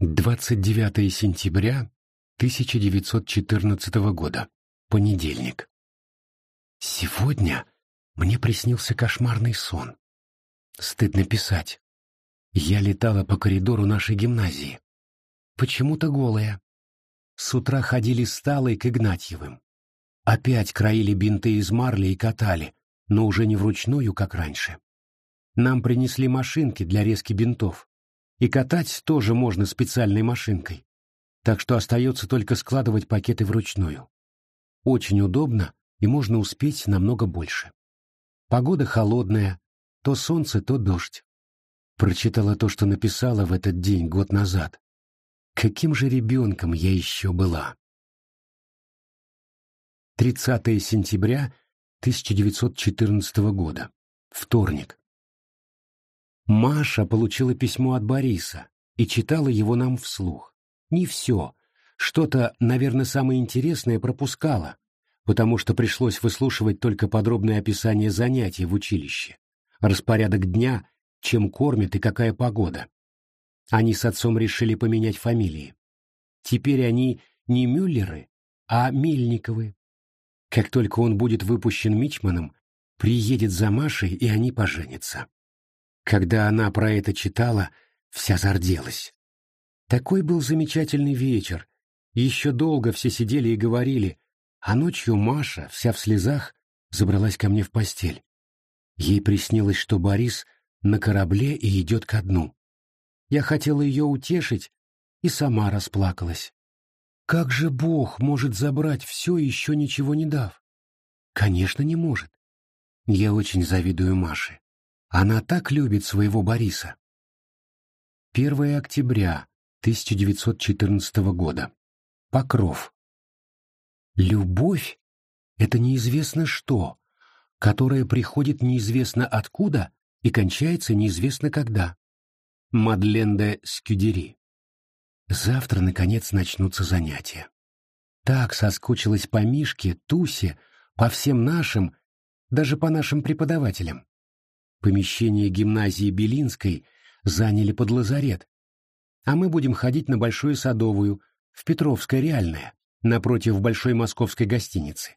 29 сентября 1914 года. Понедельник. Сегодня мне приснился кошмарный сон. Стыдно писать. Я летала по коридору нашей гимназии. Почему-то голая. С утра ходили с Талой к Игнатьевым. Опять краили бинты из марли и катали, но уже не вручную, как раньше. Нам принесли машинки для резки бинтов. И катать тоже можно специальной машинкой. Так что остается только складывать пакеты вручную. Очень удобно и можно успеть намного больше. Погода холодная, то солнце, то дождь. Прочитала то, что написала в этот день год назад. Каким же ребенком я еще была? 30 сентября 1914 года. Вторник. Маша получила письмо от Бориса и читала его нам вслух. Не все. Что-то, наверное, самое интересное пропускала, потому что пришлось выслушивать только подробное описание занятий в училище, распорядок дня, чем кормят и какая погода. Они с отцом решили поменять фамилии. Теперь они не Мюллеры, а Мельниковы. Как только он будет выпущен Мичманом, приедет за Машей, и они поженятся. Когда она про это читала, вся зарделась. Такой был замечательный вечер. Еще долго все сидели и говорили, а ночью Маша, вся в слезах, забралась ко мне в постель. Ей приснилось, что Борис на корабле и идет ко дну. Я хотела ее утешить и сама расплакалась. Как же Бог может забрать все, еще ничего не дав? Конечно, не может. Я очень завидую Маше. Она так любит своего Бориса. 1 октября 1914 года. Покров. Любовь — это неизвестно что, которое приходит неизвестно откуда и кончается неизвестно когда. Мадлен де Скюдери. Завтра, наконец, начнутся занятия. Так соскучилась по Мишке, Тусе, по всем нашим, даже по нашим преподавателям. Помещение гимназии Белинской заняли под лазарет, а мы будем ходить на Большую Садовую, в Петровское реальное, напротив Большой Московской гостиницы.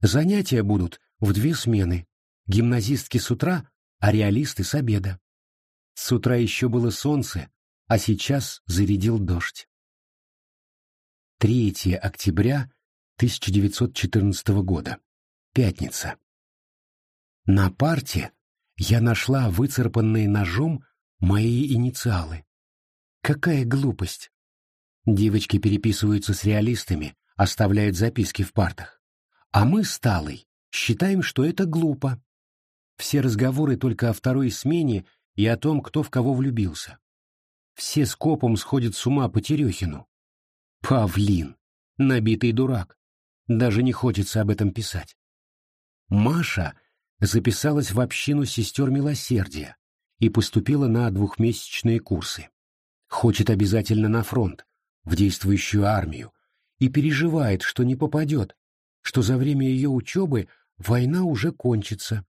Занятия будут в две смены, гимназистки с утра, а реалисты с обеда. С утра еще было солнце, а сейчас зарядил дождь. 3 октября 1914 года. Пятница. На парте я нашла выцарапанные ножом мои инициалы. Какая глупость! Девочки переписываются с реалистами, оставляют записки в партах. А мы с Талой считаем, что это глупо. Все разговоры только о второй смене и о том, кто в кого влюбился. Все скопом сходят с ума по Терехину. Павлин, набитый дурак. Даже не хочется об этом писать. Маша записалась в общину сестер милосердия и поступила на двухмесячные курсы. Хочет обязательно на фронт, в действующую армию, и переживает, что не попадет, что за время ее учебы война уже кончится.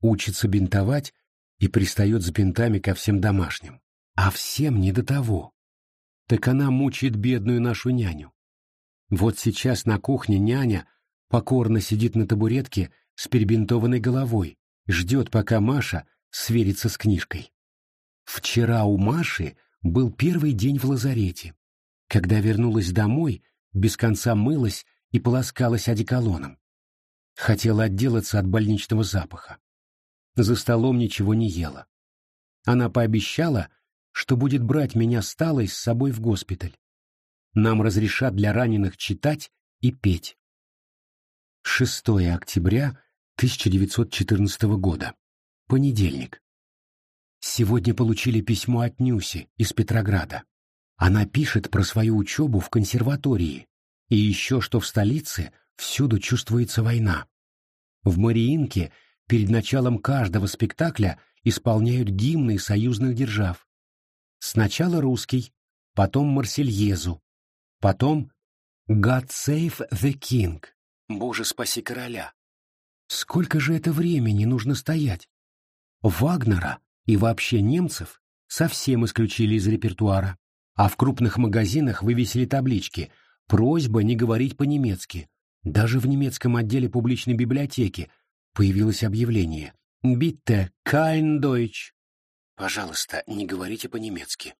Учится бинтовать и пристает с бинтами ко всем домашним. А всем не до того. Так она мучает бедную нашу няню. Вот сейчас на кухне няня покорно сидит на табуретке с перебинтованной головой, ждет, пока Маша сверится с книжкой. Вчера у Маши был первый день в лазарете. Когда вернулась домой, без конца мылась и полоскалась одеколоном. Хотела отделаться от больничного запаха. За столом ничего не ела. Она пообещала, что будет брать меня сталой с собой в госпиталь. Нам разрешат для раненых читать и петь. 6 октября 1914 года. Понедельник. Сегодня получили письмо от Нюси из Петрограда. Она пишет про свою учебу в консерватории и еще что в столице всюду чувствуется война. В Мариинке перед началом каждого спектакля исполняют гимны союзных держав. Сначала русский, потом Марсельезу, потом «God save the king» — «Боже, спаси короля», Сколько же это времени нужно стоять? Вагнера и вообще немцев совсем исключили из репертуара. А в крупных магазинах вывесили таблички «Просьба не говорить по-немецки». Даже в немецком отделе публичной библиотеки появилось объявление «Bitte kein Deutsch». Пожалуйста, не говорите по-немецки.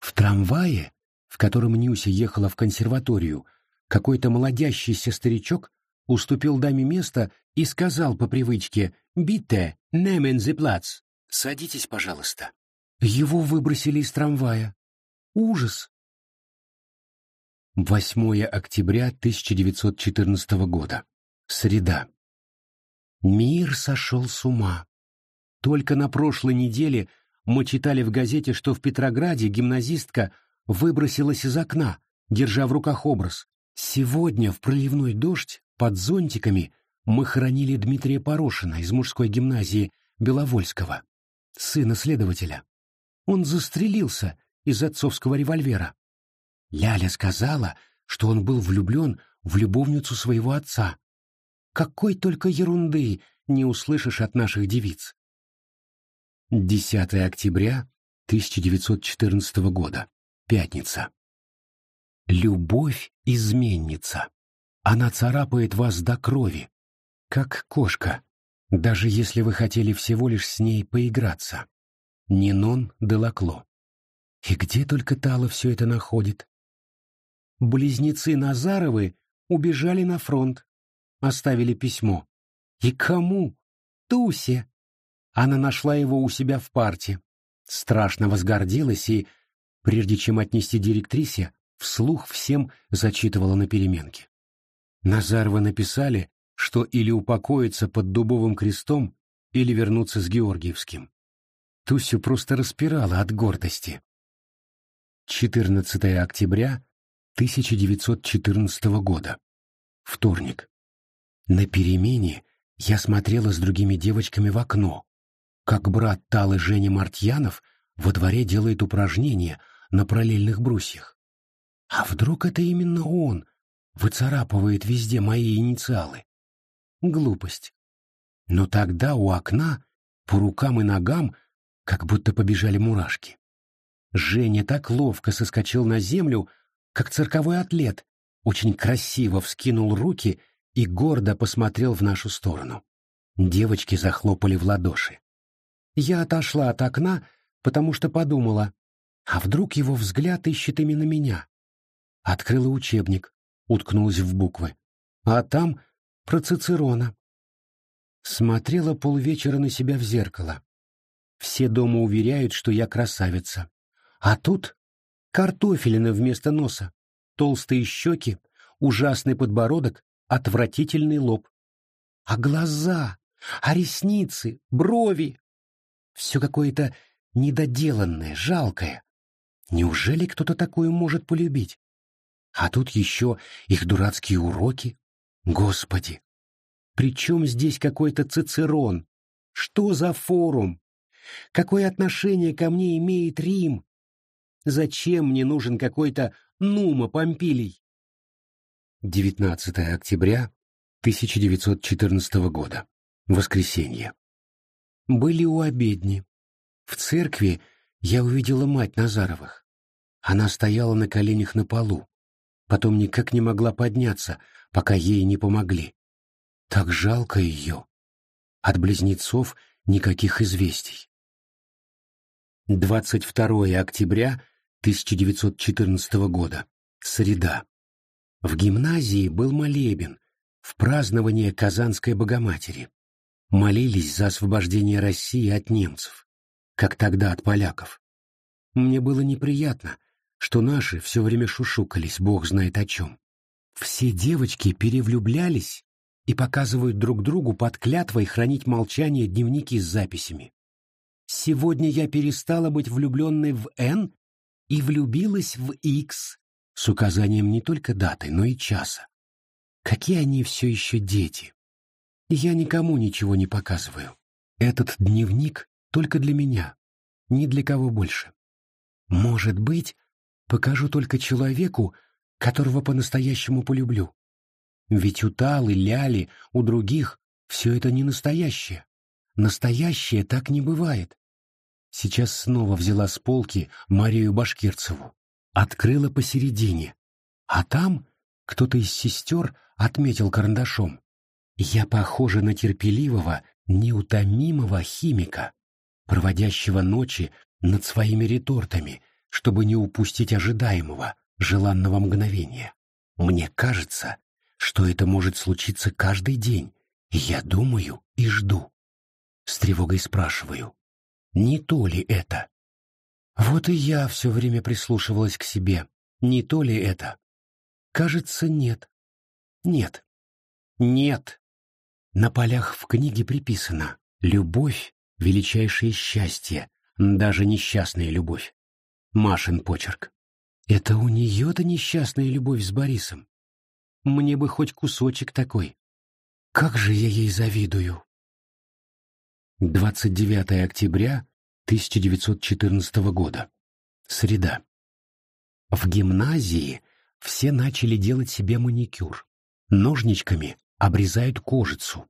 В трамвае, в котором Нюся ехала в консерваторию, какой-то молодящийся старичок уступил даме место и сказал по привычке «Bitte nehmen Sie Platz». «Садитесь, пожалуйста». Его выбросили из трамвая. Ужас! 8 октября 1914 года. Среда. Мир сошел с ума. Только на прошлой неделе мы читали в газете, что в Петрограде гимназистка выбросилась из окна, держа в руках образ. Сегодня в проливной дождь под зонтиками мы хоронили Дмитрия Порошина из мужской гимназии Беловольского, сына следователя. Он застрелился из отцовского револьвера. Ляля сказала, что он был влюблен в любовницу своего отца. Какой только ерунды не услышишь от наших девиц. 10 октября 1914 года. Пятница. Любовь — изменница. Она царапает вас до крови, как кошка, даже если вы хотели всего лишь с ней поиграться. Нинон Делакло. И где только Тала все это находит? Близнецы Назаровы убежали на фронт, оставили письмо. И кому? Тусе. Она нашла его у себя в парте, страшно возгордилась и, прежде чем отнести директрисе, вслух всем зачитывала на переменке. Назаровы написали, что или упокоиться под дубовым крестом, или вернуться с Георгиевским. Тусю просто распирала от гордости. 14 октября 1914 года. Вторник. На перемене я смотрела с другими девочками в окно, как брат Талы Женя Мартьянов во дворе делает упражнения на параллельных брусьях. А вдруг это именно он выцарапывает везде мои инициалы? Глупость. Но тогда у окна по рукам и ногам как будто побежали мурашки. Женя так ловко соскочил на землю, как цирковой атлет, очень красиво вскинул руки и гордо посмотрел в нашу сторону. Девочки захлопали в ладоши. Я отошла от окна, потому что подумала, а вдруг его взгляд ищет именно меня? Открыла учебник, уткнулась в буквы. А там про Цицерона. Смотрела полвечера на себя в зеркало. Все дома уверяют, что я красавица. А тут картофелина вместо носа, толстые щеки, ужасный подбородок, отвратительный лоб. А глаза, а ресницы, брови, все какое-то недоделанное, жалкое. Неужели кто-то такое может полюбить? А тут еще их дурацкие уроки. Господи! Причем здесь какой-то Цицерон? Что за форум? Какое отношение ко мне имеет Рим? Зачем мне нужен какой-то Нума Помпилий? 19 октября 1914 года. Воскресенье. Были у обедни. В церкви я увидела мать Назаровых. Она стояла на коленях на полу. Потом никак не могла подняться, пока ей не помогли. Так жалко ее. От близнецов никаких известий. 22 октября 1914 года. Среда. В гимназии был молебен в празднование Казанской Богоматери молились за освобождение России от немцев, как тогда от поляков. Мне было неприятно, что наши все время шушукались, бог знает о чем. Все девочки перевлюблялись и показывают друг другу под клятвой хранить молчание дневники с записями. Сегодня я перестала быть влюбленной в Н и влюбилась в X с указанием не только даты, но и часа. Какие они все еще дети. Я никому ничего не показываю. Этот дневник только для меня, ни для кого больше. Может быть, покажу только человеку, которого по-настоящему полюблю. Ведь у Талы, Ляли, у других все это не настоящее. Настоящее так не бывает. Сейчас снова взяла с полки Марию Башкирцеву. открыла посередине, а там кто-то из сестер отметил карандашом. Я похожа на терпеливого, неутомимого химика, проводящего ночи над своими ретортами, чтобы не упустить ожидаемого, желанного мгновения. Мне кажется, что это может случиться каждый день, и я думаю и жду. С тревогой спрашиваю, не то ли это? Вот и я все время прислушивалась к себе. Не то ли это? Кажется, нет. Нет. Нет. На полях в книге приписано «Любовь — величайшее счастье, даже несчастная любовь». Машин почерк. Это у нее-то несчастная любовь с Борисом. Мне бы хоть кусочек такой. Как же я ей завидую. 29 октября 1914 года. Среда. В гимназии все начали делать себе маникюр. Ножничками обрезают кожицу,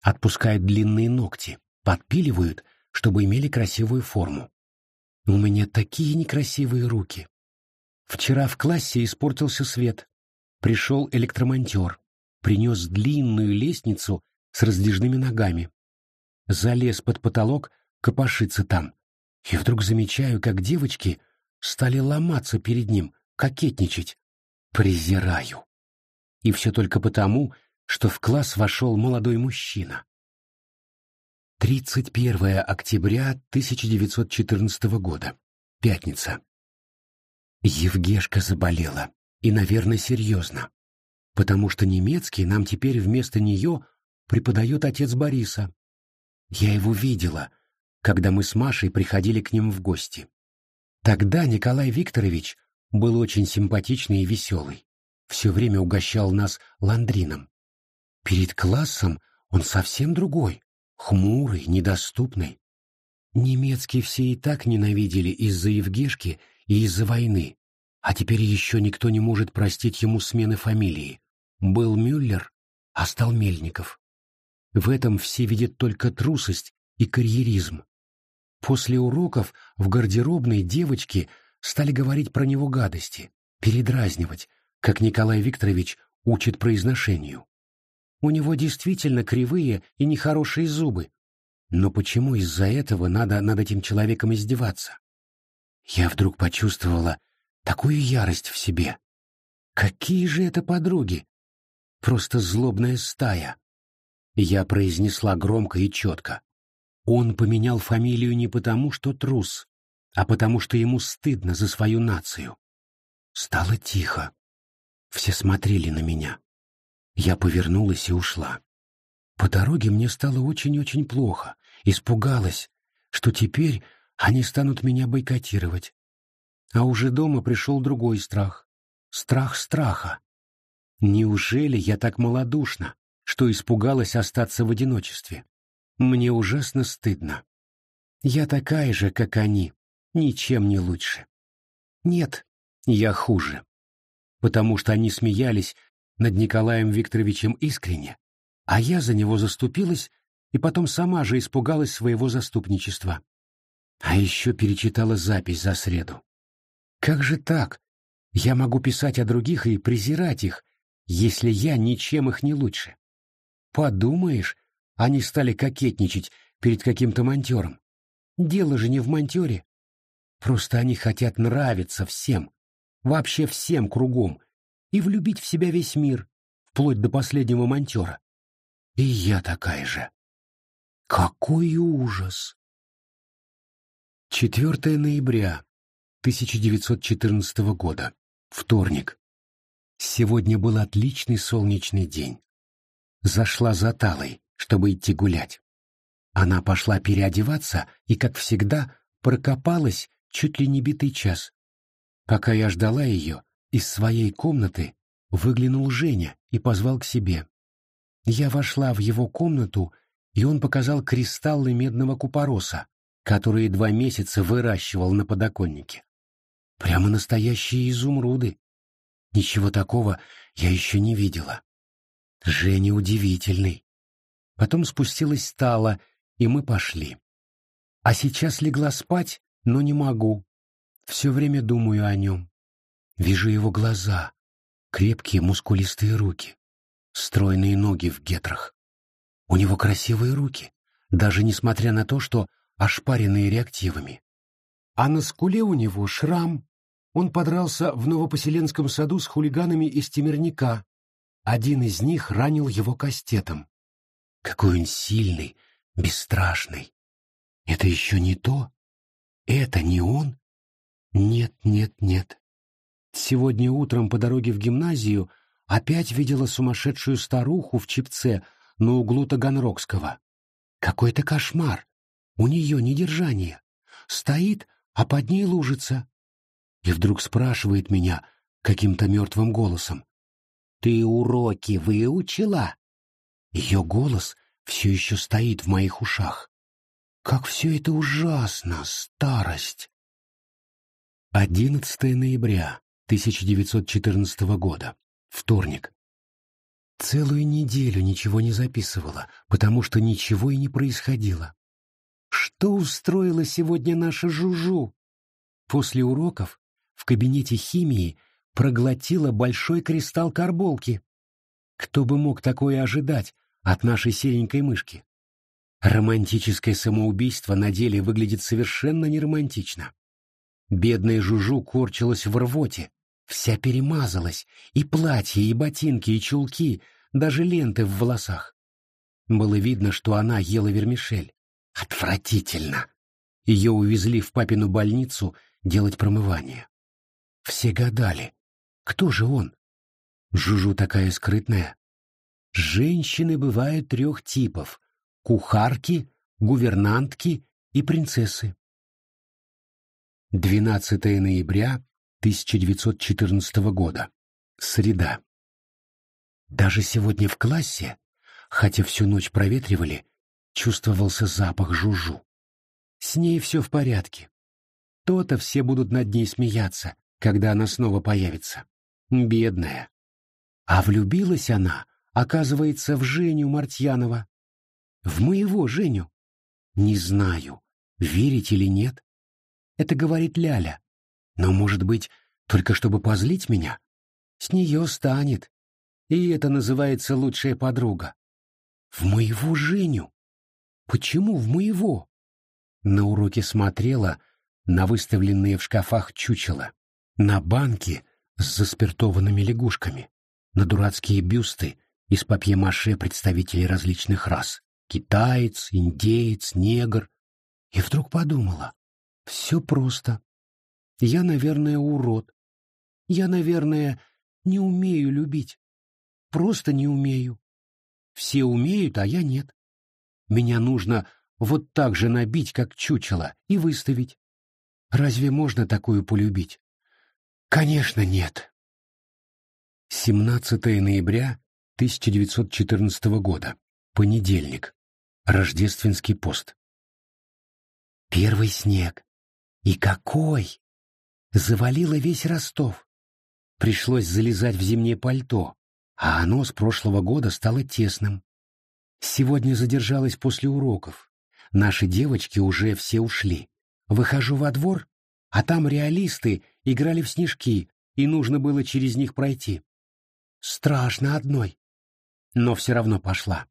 отпускают длинные ногти, подпиливают, чтобы имели красивую форму. У меня такие некрасивые руки. Вчера в классе испортился свет. Пришел электромонтер, принес длинную лестницу с раздвижными ногами. Залез под потолок, копошится там. И вдруг замечаю, как девочки стали ломаться перед ним, кокетничать. Презираю. И все только потому, что в класс вошел молодой мужчина. 31 октября 1914 года. Пятница. Евгешка заболела. И, наверное, серьезно. Потому что немецкий нам теперь вместо нее преподает отец Бориса. Я его видела, когда мы с Машей приходили к ним в гости. Тогда Николай Викторович был очень симпатичный и веселый. Все время угощал нас ландрином. Перед классом он совсем другой, хмурый, недоступный. Немецкий все и так ненавидели из-за Евгешки и из-за войны, а теперь еще никто не может простить ему смены фамилии. Был Мюллер, а стал Мельников. В этом все видят только трусость и карьеризм. После уроков в гардеробной девочки стали говорить про него гадости, передразнивать, как Николай Викторович учит произношению. У него действительно кривые и нехорошие зубы. Но почему из-за этого надо над этим человеком издеваться? Я вдруг почувствовала такую ярость в себе. Какие же это подруги? Просто злобная стая. Я произнесла громко и четко. Он поменял фамилию не потому, что трус, а потому, что ему стыдно за свою нацию. Стало тихо. Все смотрели на меня. Я повернулась и ушла. По дороге мне стало очень-очень плохо. Испугалась, что теперь они станут меня бойкотировать. А уже дома пришел другой страх. Страх страха. Неужели я так малодушна, что испугалась остаться в одиночестве? Мне ужасно стыдно. Я такая же, как они, ничем не лучше. Нет, я хуже. Потому что они смеялись над Николаем Викторовичем искренне, а я за него заступилась и потом сама же испугалась своего заступничества. А еще перечитала запись за среду. Как же так? Я могу писать о других и презирать их, если я ничем их не лучше. Подумаешь, они стали кокетничать перед каким-то монтером. Дело же не в монтере. Просто они хотят нравиться всем, вообще всем кругом, и влюбить в себя весь мир, вплоть до последнего монтера. И я такая же. Какой ужас! 4 ноября 1914 года. Вторник. Сегодня был отличный солнечный день. Зашла за Талой, чтобы идти гулять. Она пошла переодеваться и, как всегда, прокопалась чуть ли не битый час. Пока я ждала ее, из своей комнаты выглянул Женя и позвал к себе. Я вошла в его комнату, и он показал кристаллы медного купороса, которые два месяца выращивал на подоконнике. Прямо настоящие изумруды. Ничего такого я еще не видела. Женя удивительный. Потом спустилась стала, и мы пошли. А сейчас легла спать, но не могу. Все время думаю о нем. Вижу его глаза, крепкие мускулистые руки, стройные ноги в гетрах. У него красивые руки, даже несмотря на то, что ошпаренные реактивами. А на скуле у него шрам. Он подрался в Новопоселенском саду с хулиганами из Темерняка. Один из них ранил его кастетом. Какой он сильный, бесстрашный. Это еще не то? Это не он? Нет, нет, нет. Сегодня утром по дороге в гимназию опять видела сумасшедшую старуху в чипце на углу Таганрогского. Какой-то кошмар. У нее недержание. Стоит, а под ней лужица. И вдруг спрашивает меня каким-то мертвым голосом. «Ты уроки выучила?» Ее голос все еще стоит в моих ушах. Как все это ужасно, старость! 11 ноября 1914 года. Вторник. Целую неделю ничего не записывала, потому что ничего и не происходило. Что устроила сегодня наша Жужу? После уроков в кабинете химии проглотила большой кристалл карболки. Кто бы мог такое ожидать от нашей серенькой мышки? Романтическое самоубийство на деле выглядит совершенно неромантично. Бедная Жужу корчилась в рвоте, вся перемазалась, и платье, и ботинки, и чулки, даже ленты в волосах. Было видно, что она ела вермишель. Отвратительно! Ее увезли в папину больницу делать промывание. Все гадали, кто же он? Жужу такая скрытная. Женщины бывают трех типов — кухарки, гувернантки и принцессы. 12 ноября 1914 года. Среда. Даже сегодня в классе, хотя всю ночь проветривали, чувствовался запах жужу. С ней все в порядке. То-то все будут над ней смеяться, когда она снова появится. Бедная. А влюбилась она, оказывается, в Женю Мартьянова. В моего Женю. Не знаю, верить или нет. Это говорит Ляля. Но, может быть, только чтобы позлить меня? С нее станет. И это называется лучшая подруга. В моего Женю? Почему в моего? На уроке смотрела на выставленные в шкафах чучела, на банки с заспиртованными лягушками, на дурацкие бюсты из папье-маше представителей различных рас. Китаец, индеец, негр. И вдруг подумала, все просто. Я, наверное, урод. Я, наверное, не умею любить. Просто не умею. Все умеют, а я нет. Меня нужно вот так же набить, как чучело, и выставить. Разве можно такую полюбить? Конечно, нет. 17 ноября 1914 года. Понедельник. Рождественский пост. Первый снег. И какой! Завалило весь Ростов. Пришлось залезать в зимнее пальто, а оно с прошлого года стало тесным. Сегодня задержалась после уроков. Наши девочки уже все ушли. Выхожу во двор, а там реалисты играли в снежки, и нужно было через них пройти. Страшно одной. Но все равно пошла.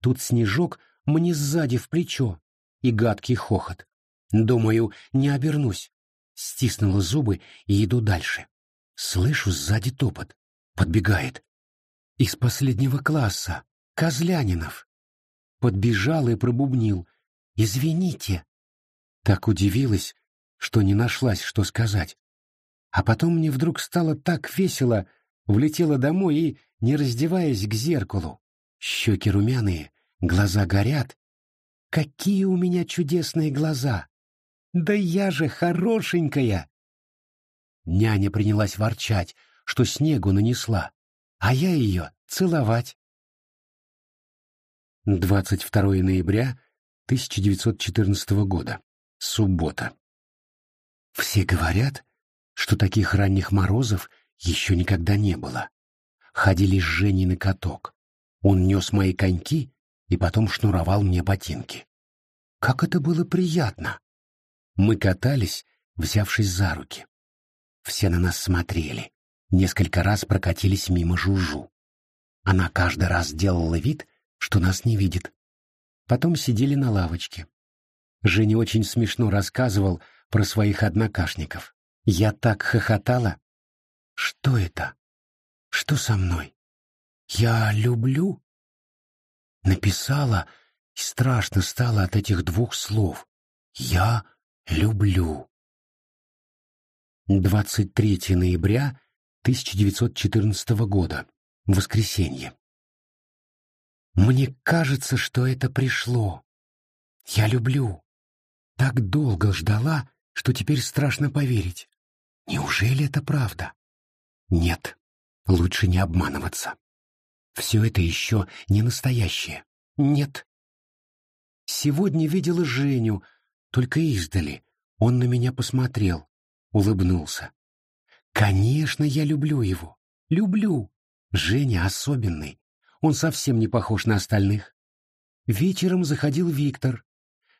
Тут снежок мне сзади в плечо и гадкий хохот. Думаю, не обернусь. Стиснула зубы и иду дальше. Слышу сзади топот. Подбегает. Из последнего класса. Козлянинов. Подбежал и пробубнил. «Извините». Так удивилась, что не нашлась, что сказать. А потом мне вдруг стало так весело, влетела домой и, не раздеваясь, к зеркалу. Щеки румяные, глаза горят. Какие у меня чудесные глаза! Да я же хорошенькая!» Няня принялась ворчать, что снегу нанесла, а я ее целовать. 22 ноября 1914 года. Суббота. Все говорят, что таких ранних морозов еще никогда не было. Ходили с Женей на каток. Он нес мои коньки и потом шнуровал мне ботинки. Как это было приятно! Мы катались, взявшись за руки. Все на нас смотрели. Несколько раз прокатились мимо Жужу. Она каждый раз делала вид, что нас не видит. Потом сидели на лавочке. Женя очень смешно рассказывал про своих однокашников. Я так хохотала. Что это? Что со мной? Я люблю? Написала, и страшно стало от этих двух слов. Я люблю. 23 ноября 1914 года. Воскресенье. Мне кажется, что это пришло. Я люблю. Так долго ждала, что теперь страшно поверить. Неужели это правда? Нет, лучше не обманываться. Все это еще не настоящее. Нет. Сегодня видела Женю, только издали. Он на меня посмотрел, улыбнулся. Конечно, я люблю его. Люблю. Женя особенный. Он совсем не похож на остальных. Вечером заходил Виктор.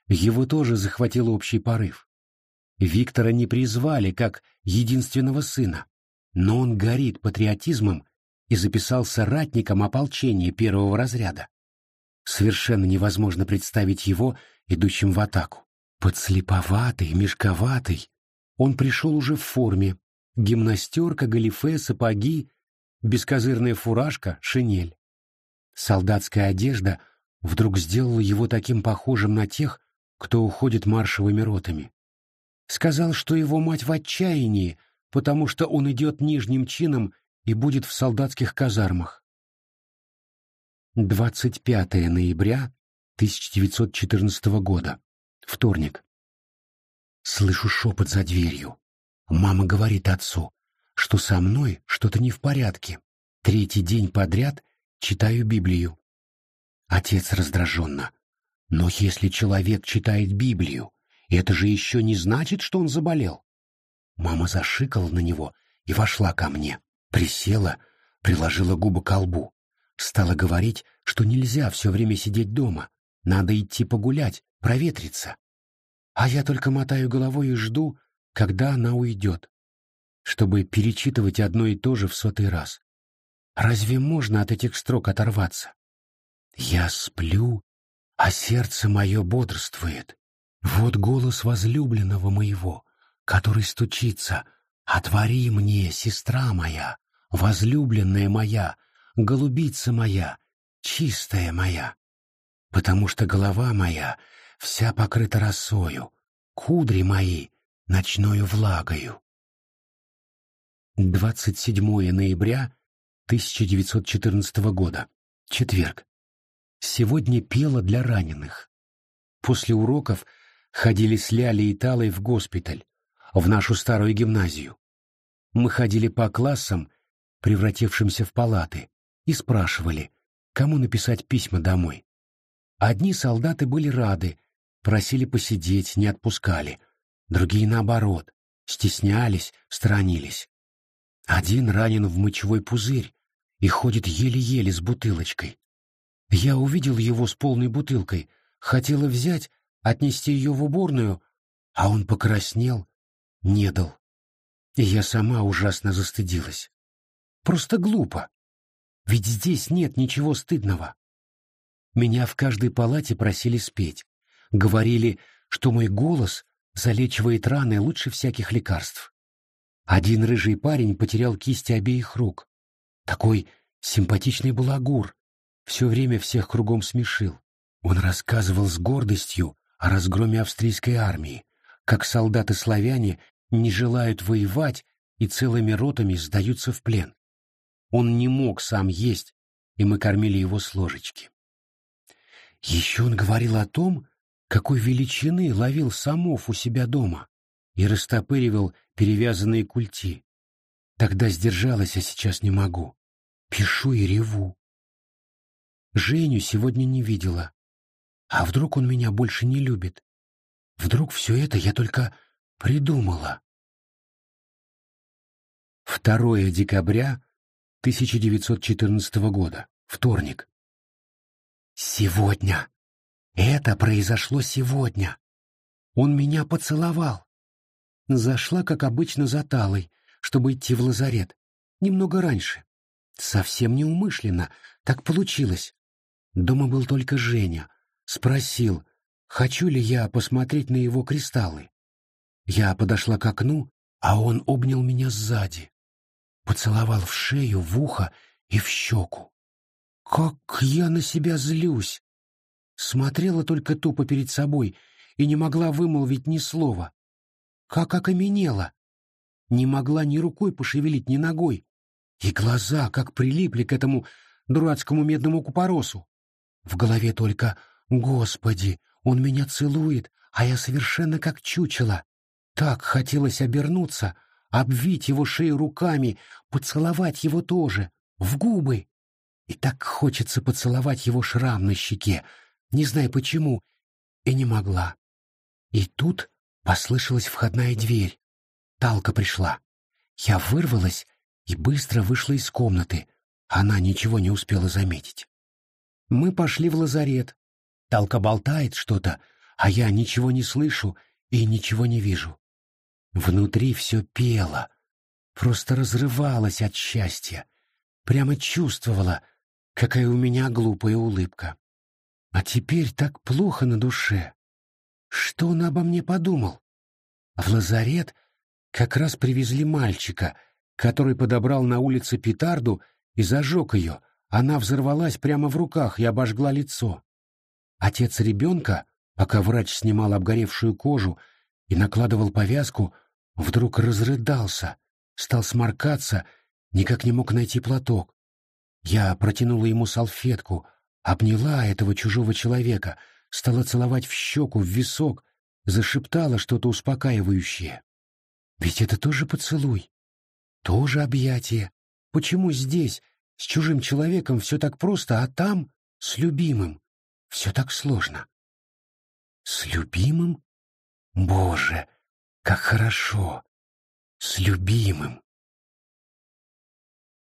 Его тоже захватил общий порыв. Виктора не призвали как единственного сына, но он горит патриотизмом и записался ратником ополчения первого разряда. Совершенно невозможно представить его идущим в атаку. Подслеповатый, мешковатый. Он пришел уже в форме. Гимнастерка, галифе, сапоги, бескозырная фуражка, шинель. Солдатская одежда вдруг сделала его таким похожим на тех, кто уходит маршевыми ротами. Сказал, что его мать в отчаянии, потому что он идет нижним чином и будет в солдатских казармах. 25 ноября 1914 года. Вторник. Слышу шепот за дверью. Мама говорит отцу, что со мной что-то не в порядке. Третий день подряд читаю Библию. Отец раздраженно. Но если человек читает Библию, это же еще не значит, что он заболел. Мама зашикала на него и вошла ко мне, присела, приложила губы к лбу. Стала говорить, что нельзя все время сидеть дома, надо идти погулять, проветриться. А я только мотаю головой и жду, когда она уйдет, чтобы перечитывать одно и то же в сотый раз. Разве можно от этих строк оторваться? Я сплю, а сердце мое бодрствует. Вот голос возлюбленного моего, который стучится. «Отвори мне, сестра моя, возлюбленная моя, голубица моя, чистая моя». Потому что голова моя вся покрыта росою, кудри мои ночною влагою. 27 ноября 1914 года. Четверг. Сегодня пела для раненых. После уроков ходили с Лялей и Талой в госпиталь, в нашу старую гимназию. Мы ходили по классам, превратившимся в палаты, и спрашивали, кому написать письма домой. Одни солдаты были рады, просили посидеть, не отпускали, другие наоборот, стеснялись, сторонились. Один ранен в мочевой пузырь и ходит еле-еле с бутылочкой. Я увидел его с полной бутылкой, хотела взять, отнести ее в уборную, а он покраснел, не дал. И я сама ужасно застыдилась. Просто глупо. Ведь здесь нет ничего стыдного. Меня в каждой палате просили спеть. Говорили, что мой голос залечивает раны лучше всяких лекарств. Один рыжий парень потерял кисти обеих рук. Такой симпатичный балагур. Все время всех кругом смешил. Он рассказывал с гордостью о разгроме австрийской армии, как солдаты-славяне не желают воевать и целыми ротами сдаются в плен. Он не мог сам есть, и мы кормили его с ложечки. Еще он говорил о том, какой величины ловил самов у себя дома и растопыривал перевязанные культи. Тогда сдержалась, а сейчас не могу. Пишу и реву. Женю сегодня не видела. А вдруг он меня больше не любит? Вдруг все это я только придумала? 2 декабря 1914 года. Вторник. Сегодня. Это произошло сегодня. Он меня поцеловал. Зашла, как обычно, за Талой, чтобы идти в лазарет. Немного раньше. Совсем неумышленно. Так получилось. Дома был только Женя. Спросил, хочу ли я посмотреть на его кристаллы. Я подошла к окну, а он обнял меня сзади. Поцеловал в шею, в ухо и в щеку. Как я на себя злюсь! Смотрела только тупо перед собой и не могла вымолвить ни слова. Как окаменела! Не могла ни рукой пошевелить, ни ногой. И глаза как прилипли к этому дурацкому медному купоросу. В голове только «Господи, он меня целует, а я совершенно как чучело». Так хотелось обернуться, обвить его шею руками, поцеловать его тоже, в губы. И так хочется поцеловать его шрам на щеке, не знаю почему, и не могла. И тут послышалась входная дверь. Талка пришла. Я вырвалась и быстро вышла из комнаты. Она ничего не успела заметить. Мы пошли в лазарет. Талка болтает что-то, а я ничего не слышу и ничего не вижу. Внутри все пело, просто разрывалось от счастья. Прямо чувствовала, какая у меня глупая улыбка. А теперь так плохо на душе. Что он обо мне подумал? В лазарет как раз привезли мальчика, который подобрал на улице петарду и зажег ее. Она взорвалась прямо в руках и обожгла лицо. Отец ребенка, пока врач снимал обгоревшую кожу и накладывал повязку, вдруг разрыдался, стал сморкаться, никак не мог найти платок. Я протянула ему салфетку, обняла этого чужого человека, стала целовать в щеку, в висок, зашептала что-то успокаивающее. Ведь это тоже поцелуй, тоже объятие. Почему здесь, с чужим человеком, все так просто, а там, с любимым, все так сложно? С любимым? Боже, как хорошо! С любимым!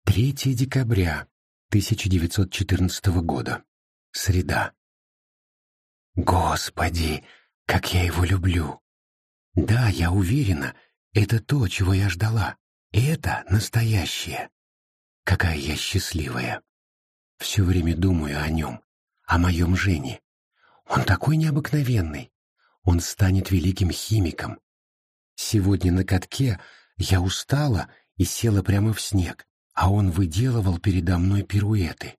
3 декабря 1914 года. Среда. Господи, как я его люблю! Да, я уверена, это то, чего я ждала. это настоящее. Какая я счастливая. Все время думаю о нем, о моем Жене. Он такой необыкновенный. Он станет великим химиком. Сегодня на катке я устала и села прямо в снег а он выделывал передо мной пируэты.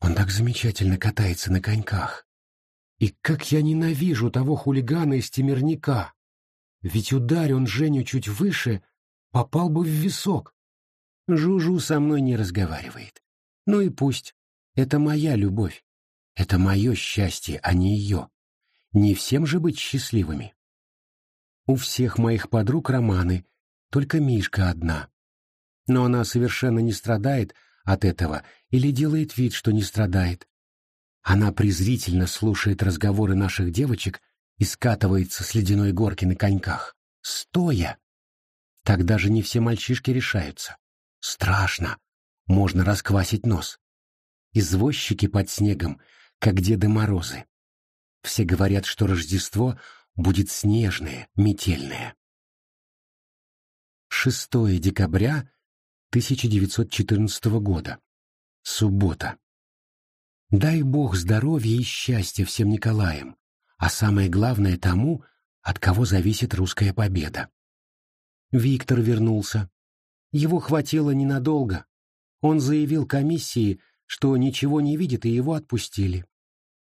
Он так замечательно катается на коньках. И как я ненавижу того хулигана из Темерняка! Ведь ударь он Женю чуть выше, попал бы в висок. Жужу со мной не разговаривает. Ну и пусть. Это моя любовь. Это мое счастье, а не ее. Не всем же быть счастливыми. У всех моих подруг романы, только Мишка одна но она совершенно не страдает от этого или делает вид, что не страдает. Она презрительно слушает разговоры наших девочек и скатывается с ледяной горки на коньках. Стоя! Тогда же не все мальчишки решаются. Страшно. Можно расквасить нос. Извозчики под снегом, как Деды Морозы. Все говорят, что Рождество будет снежное, метельное. 6 декабря 1914 года. Суббота. Дай Бог здоровья и счастья всем Николаям, а самое главное тому, от кого зависит русская победа. Виктор вернулся. Его хватило ненадолго. Он заявил комиссии, что ничего не видит, и его отпустили.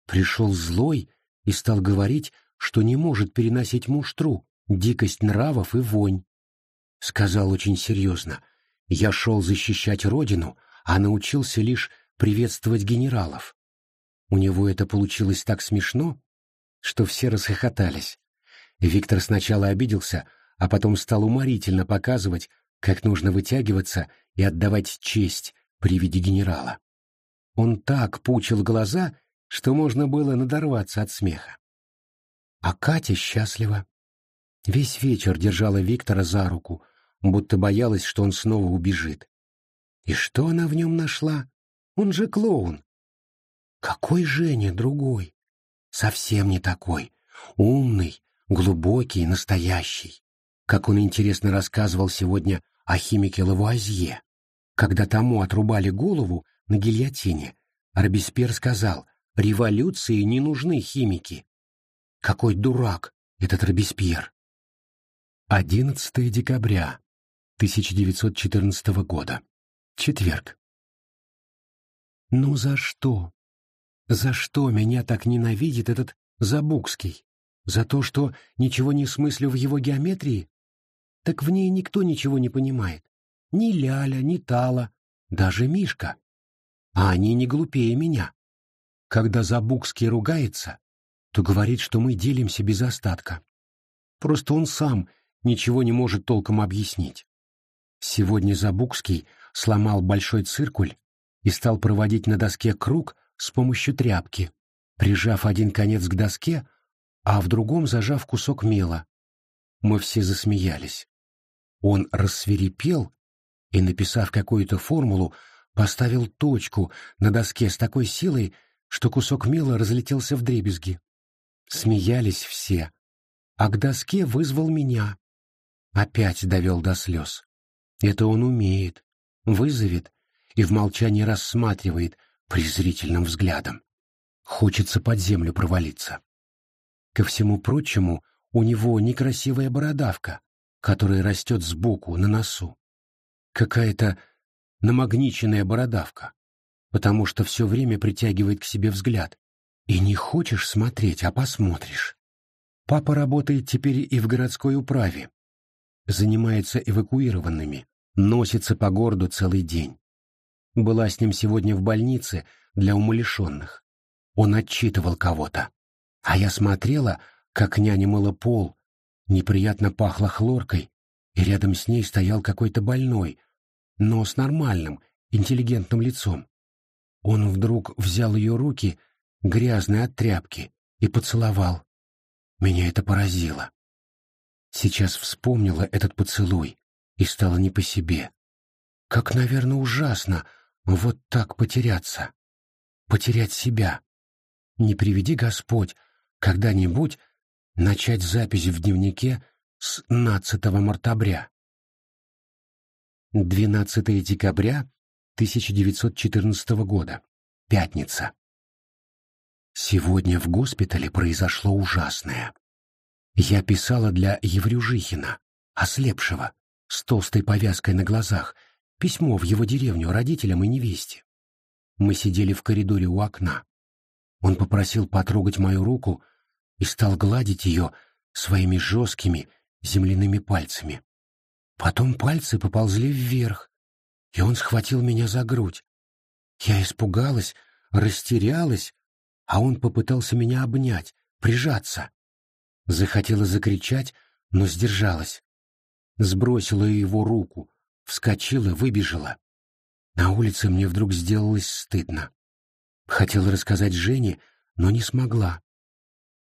Пришел злой и стал говорить, что не может переносить муштру, дикость нравов и вонь. Сказал очень серьезно — я шел защищать родину, а научился лишь приветствовать генералов. У него это получилось так смешно, что все расхохотались. Виктор сначала обиделся, а потом стал уморительно показывать, как нужно вытягиваться и отдавать честь при виде генерала. Он так пучил глаза, что можно было надорваться от смеха. А Катя счастлива. Весь вечер держала Виктора за руку, будто боялась, что он снова убежит. И что она в нем нашла? Он же клоун. Какой Женя другой? Совсем не такой. Умный, глубокий, настоящий. Как он интересно рассказывал сегодня о химике Лавуазье. Когда тому отрубали голову на гильотине, Робеспьер сказал, революции не нужны химики. Какой дурак этот Робеспьер! 11 декабря 1914 года. Четверг. Ну за что? За что меня так ненавидит этот Забукский? За то, что ничего не смыслю в его геометрии? Так в ней никто ничего не понимает. Ни Ляля, ни Тала, даже Мишка. А они не глупее меня. Когда Забукский ругается, то говорит, что мы делимся без остатка. Просто он сам ничего не может толком объяснить. Сегодня Забукский сломал большой циркуль и стал проводить на доске круг с помощью тряпки, прижав один конец к доске, а в другом зажав кусок мела. Мы все засмеялись. Он рассверепел и, написав какую-то формулу, поставил точку на доске с такой силой, что кусок мела разлетелся в дребезги. Смеялись все, а к доске вызвал меня. Опять довел до слез. Это он умеет, вызовет и в молчании рассматривает презрительным взглядом. Хочется под землю провалиться. Ко всему прочему, у него некрасивая бородавка, которая растет сбоку, на носу. Какая-то намагниченная бородавка, потому что все время притягивает к себе взгляд. И не хочешь смотреть, а посмотришь. Папа работает теперь и в городской управе. Занимается эвакуированными, носится по городу целый день. Была с ним сегодня в больнице для умалишенных. Он отчитывал кого-то. А я смотрела, как няня мыла пол, неприятно пахло хлоркой, и рядом с ней стоял какой-то больной, но с нормальным, интеллигентным лицом. Он вдруг взял ее руки, грязные от тряпки, и поцеловал. Меня это поразило. Сейчас вспомнила этот поцелуй и стало не по себе. Как, наверное, ужасно вот так потеряться. Потерять себя. Не приведи Господь когда-нибудь начать запись в дневнике с 15 мартабря. 12 декабря 1914 года. Пятница. Сегодня в госпитале произошло ужасное. Я писала для Еврюжихина, ослепшего, с толстой повязкой на глазах, письмо в его деревню родителям и невесте. Мы сидели в коридоре у окна. Он попросил потрогать мою руку и стал гладить ее своими жесткими земляными пальцами. Потом пальцы поползли вверх, и он схватил меня за грудь. Я испугалась, растерялась, а он попытался меня обнять, прижаться. Захотела закричать, но сдержалась. Сбросила его руку, вскочила, выбежала. На улице мне вдруг сделалось стыдно. Хотела рассказать Жене, но не смогла.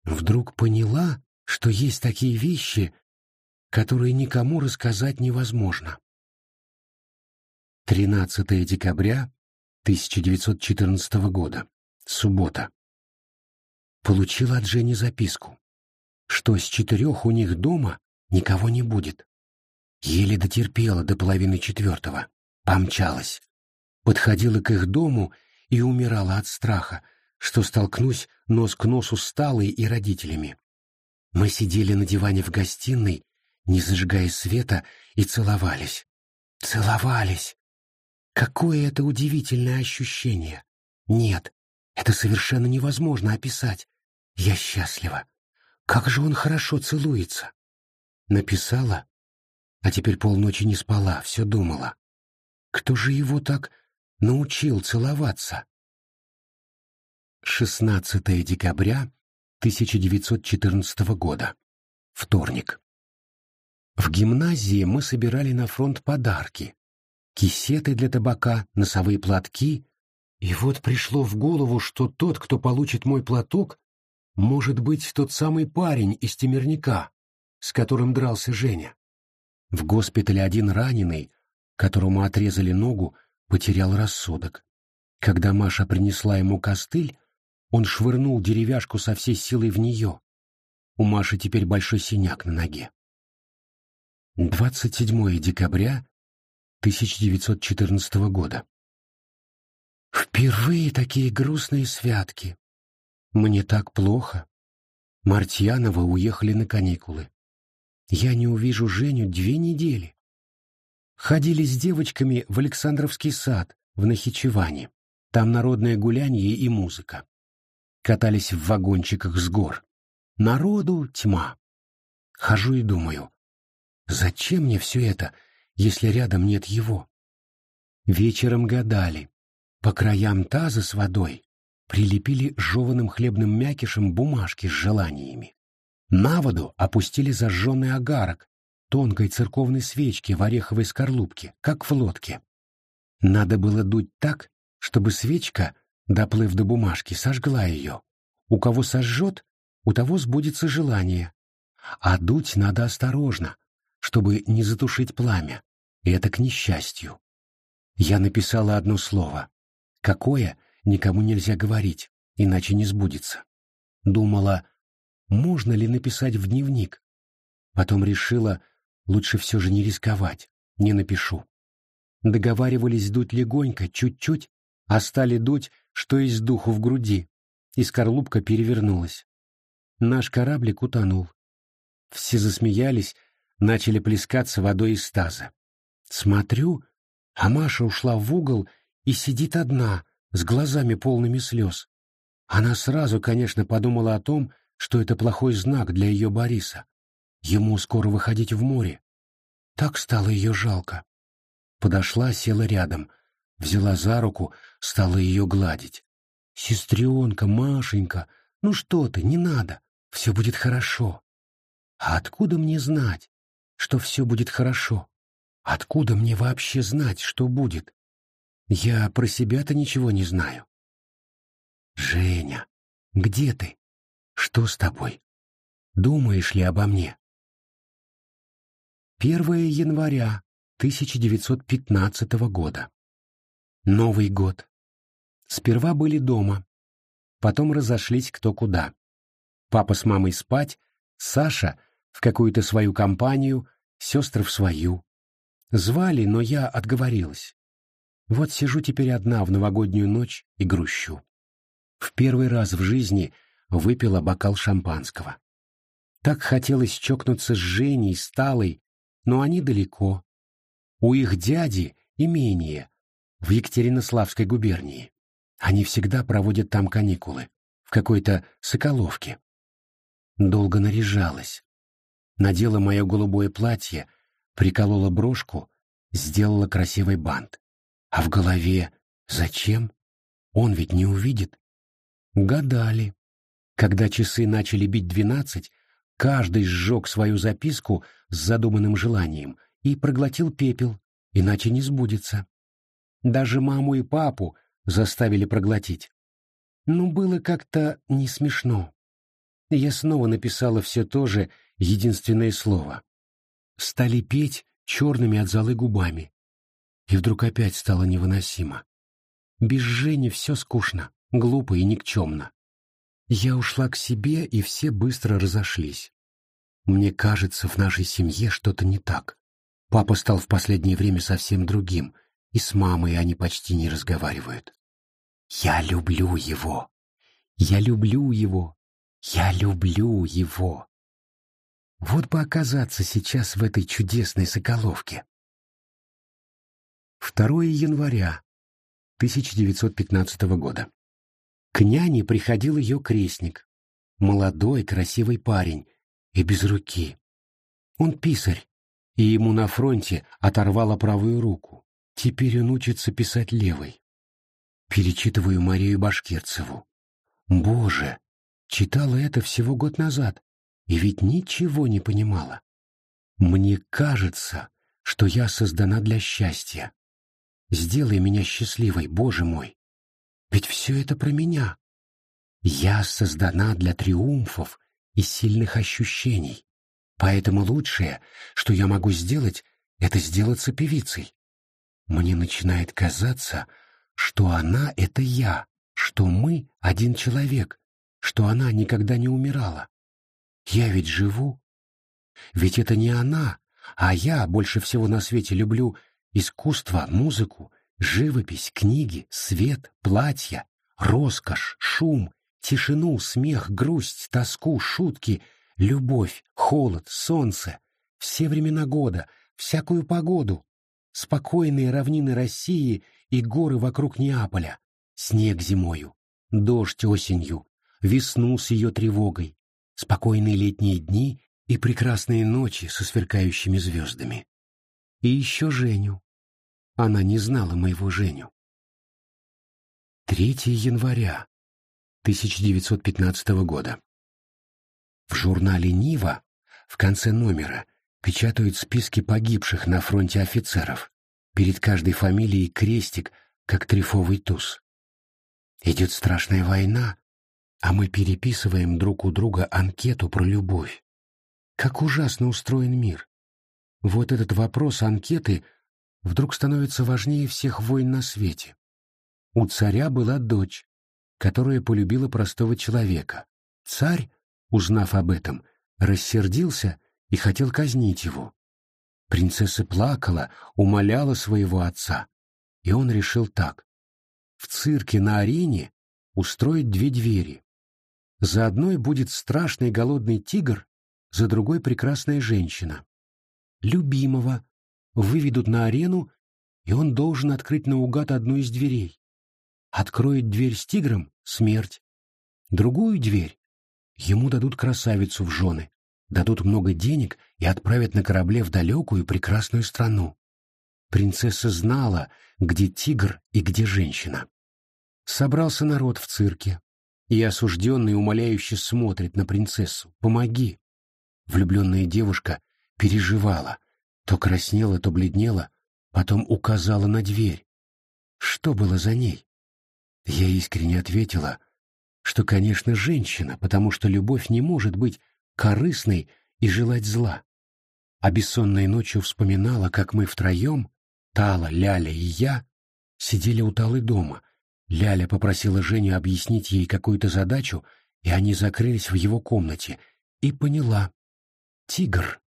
Вдруг поняла, что есть такие вещи, которые никому рассказать невозможно. 13 декабря 1914 года. Суббота. Получила от Жени записку, что с четырех у них дома никого не будет. Еле дотерпела до половины четвертого, помчалась. Подходила к их дому и умирала от страха, что столкнусь нос к носу с Талой и родителями. Мы сидели на диване в гостиной не зажигая света, и целовались. Целовались! Какое это удивительное ощущение! Нет, это совершенно невозможно описать. Я счастлива. Как же он хорошо целуется! Написала, а теперь полночи не спала, все думала. Кто же его так научил целоваться? 16 декабря 1914 года. Вторник. В гимназии мы собирали на фронт подарки. Кисеты для табака, носовые платки. И вот пришло в голову, что тот, кто получит мой платок, может быть тот самый парень из Темерняка, с которым дрался Женя. В госпитале один раненый, которому отрезали ногу, потерял рассудок. Когда Маша принесла ему костыль, он швырнул деревяшку со всей силой в нее. У Маши теперь большой синяк на ноге. 27 декабря 1914 года. Впервые такие грустные святки. Мне так плохо. Мартьяновы уехали на каникулы. Я не увижу Женю две недели. Ходили с девочками в Александровский сад в Нахичеване. Там народное гулянье и музыка. Катались в вагончиках с гор. Народу тьма. Хожу и думаю, зачем мне все это, если рядом нет его? Вечером гадали. По краям таза с водой прилепили жеваным хлебным мякишем бумажки с желаниями. На воду опустили зажженный агарок, тонкой церковной свечки в ореховой скорлупке, как в лодке. Надо было дуть так, чтобы свечка, доплыв до бумажки, сожгла ее. У кого сожжет, у того сбудется желание. А дуть надо осторожно, чтобы не затушить пламя. И это к несчастью. Я написала одно слово. Какое, никому нельзя говорить, иначе не сбудется. Думала, можно ли написать в дневник. Потом решила, лучше все же не рисковать, не напишу. Договаривались дуть легонько, чуть-чуть, а стали дуть, что из духу в груди, и скорлупка перевернулась. Наш кораблик утонул. Все засмеялись, начали плескаться водой из таза. Смотрю, а Маша ушла в угол и сидит одна, с глазами полными слез. Она сразу, конечно, подумала о том, что это плохой знак для ее Бориса. Ему скоро выходить в море. Так стало ее жалко. Подошла, села рядом, взяла за руку, стала ее гладить. «Сестренка, Машенька, ну что ты, не надо, все будет хорошо». «А откуда мне знать, что все будет хорошо? Откуда мне вообще знать, что будет? Я про себя-то ничего не знаю». «Женя, где ты? Что с тобой? Думаешь ли обо мне?» 1 января 1915 года. Новый год. Сперва были дома, потом разошлись кто куда. Папа с мамой спать, Саша в какую-то свою компанию, сестры в свою. Звали, но я отговорилась. Вот сижу теперь одна в новогоднюю ночь и грущу. В первый раз в жизни выпила бокал шампанского. Так хотелось чокнуться с Женей, Сталой, но они далеко. У их дяди имение, в Екатеринославской губернии. Они всегда проводят там каникулы, в какой-то Соколовке. Долго наряжалась. Надела мое голубое платье, приколола брошку, сделала красивый бант. А в голове «Зачем? Он ведь не увидит». Гадали. Когда часы начали бить двенадцать, каждый сжег свою записку с задуманным желанием и проглотил пепел, иначе не сбудется. Даже маму и папу заставили проглотить. Но было как-то не смешно. Я снова написала все то же единственное слово. Стали петь черными от золы губами. И вдруг опять стало невыносимо. Без Жени все скучно, глупо и никчемно. Я ушла к себе, и все быстро разошлись. Мне кажется, в нашей семье что-то не так. Папа стал в последнее время совсем другим — и с мамой они почти не разговаривают. Я люблю его. Я люблю его. Я люблю его. Вот бы оказаться сейчас в этой чудесной Соколовке. 2 января 1915 года. К няне приходил ее крестник, молодой красивый парень и без руки. Он писарь, и ему на фронте оторвало правую руку. Теперь он учится писать левой. Перечитываю Марию Башкирцеву. Боже, читала это всего год назад, и ведь ничего не понимала. Мне кажется, что я создана для счастья. Сделай меня счастливой, Боже мой. Ведь все это про меня. Я создана для триумфов и сильных ощущений. Поэтому лучшее, что я могу сделать, это сделаться певицей. Мне начинает казаться, что она — это я, что мы — один человек, что она никогда не умирала. Я ведь живу. Ведь это не она, а я больше всего на свете люблю искусство, музыку, живопись, книги, свет, платья, роскошь, шум, тишину, смех, грусть, тоску, шутки, любовь, холод, солнце, все времена года, всякую погоду, спокойные равнины России и горы вокруг Неаполя, снег зимою, дождь осенью, весну с ее тревогой, спокойные летние дни и прекрасные ночи со сверкающими звездами. И еще Женю. Она не знала моего Женю. 3 января 1915 года. В журнале «Нива» в конце номера печатают списки погибших на фронте офицеров. Перед каждой фамилией крестик, как трифовый туз. Идет страшная война, а мы переписываем друг у друга анкету про любовь. Как ужасно устроен мир. Вот этот вопрос анкеты вдруг становится важнее всех войн на свете. У царя была дочь, которая полюбила простого человека. Царь, узнав об этом, рассердился и хотел казнить его. Принцесса плакала, умоляла своего отца, и он решил так. В цирке на арене устроить две двери. За одной будет страшный голодный тигр, за другой прекрасная женщина. Любимого выведут на арену, и он должен открыть наугад одну из дверей. Откроет дверь с тигром — смерть. Другую дверь ему дадут красавицу в жены, дадут много денег и отправят на корабле в далекую прекрасную страну. Принцесса знала, где тигр и где женщина. Собрался народ в цирке, и осужденный умоляюще смотрит на принцессу. «Помоги!» Влюбленная девушка переживала, то краснела, то бледнела, потом указала на дверь. Что было за ней? Я искренне ответила, что, конечно, женщина, потому что любовь не может быть корыстной и желать зла. А бессонной ночью вспоминала, как мы втроем, Тала, Ляля и я, сидели у Талы дома. Ляля попросила Женю объяснить ей какую-то задачу, и они закрылись в его комнате, и поняла. Тигр